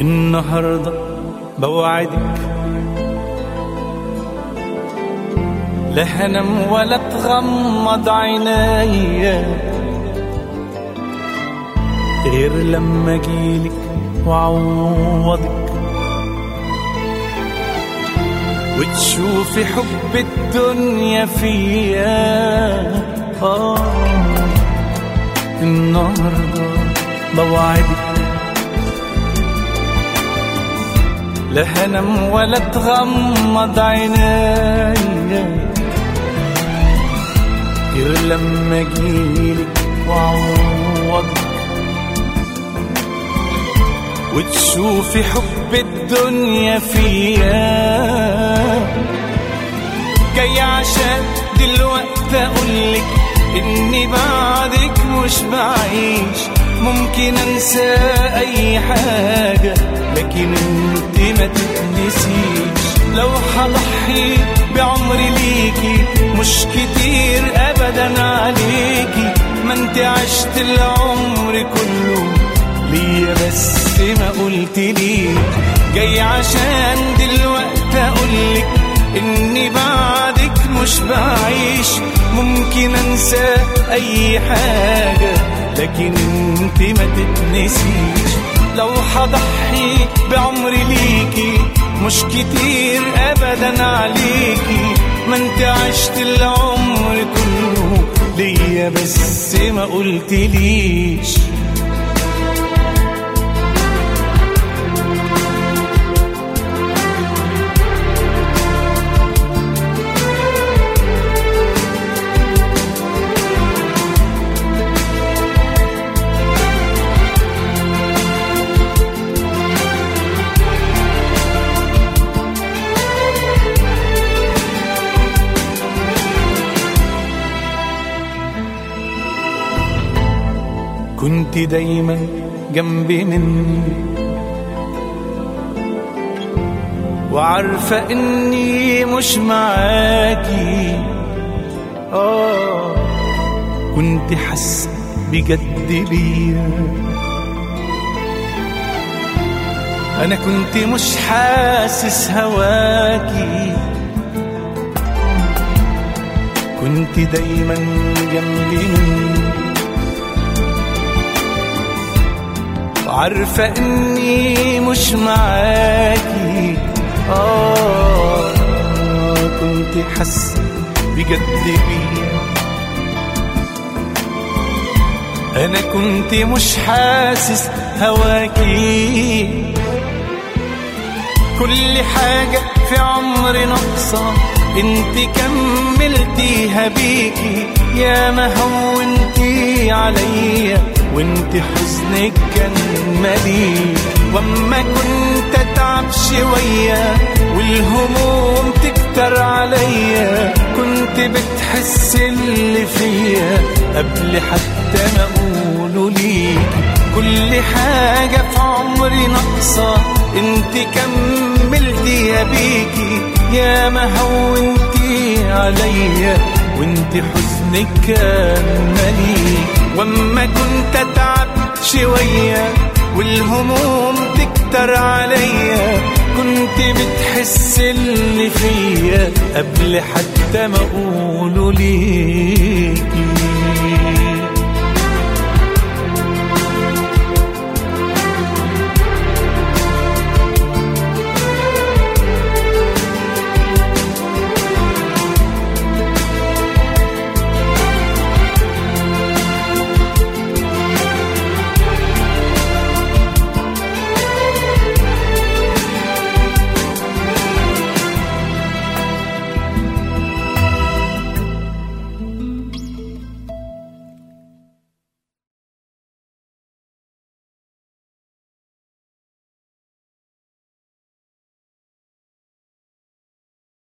النهاردة بوعدك. لا هنام ولا تغمض عينيا غير لما أجيلك وأعوضك. وتشوفي حب الدنيا فيا. آه. النهارده بوعدك. لا هنام ولا تغمض عينيا غير لما اجيلك واعوضك وتشوفي حب الدنيا فيا. جاي عشان دلوقتي أقولك إني بعدك مش بعيش. ممكن أنسى أي حاجة. لكن انت ما تتنسيش. لو هضحي بعمري ليكي مش كتير ابدا عليكي ما انت عشت العمر كله ليا بس ما قلت لي جاي عشان دلوقتي اقولك إني بعدك مش بعيش. ممكن أنسى أي حاجة لكن انت ما تتنسيش. لو هضحي بعمري ليكي مش كتير ابدا عليكي. ما انت عشت العمر كله ليا بس ما قلتليش. كنت دايما جنبي مني وعارفة إني مش معاكي. آه كنت حاسة بجد بيا أنا كنت مش حاسس هواكي. كنت دايما جنبي مني عارفة إني مش معاكي. آه كنت حاسة بجد بيا أنا كنت مش حاسس هواكي. كل حاجة في عمري ناقصة انت كملتيها بيكي. يا ما هونتي عليا. وانت حزنك كان مليك وأما كنت اتعب شوية والهموم تكتر عليا كنت بتحس اللي فيا قبل حتى ما أقوله ليك. كل حاجة في عمري ناقصة انت كملتيها بيكي يا ما هونتي عليا. وانت حزنك كان مليك واما كنت اتعب شوية والهموم تكتر عليا. كنت بتحس اللي فيا قبل حتى ما أقوله ليكي.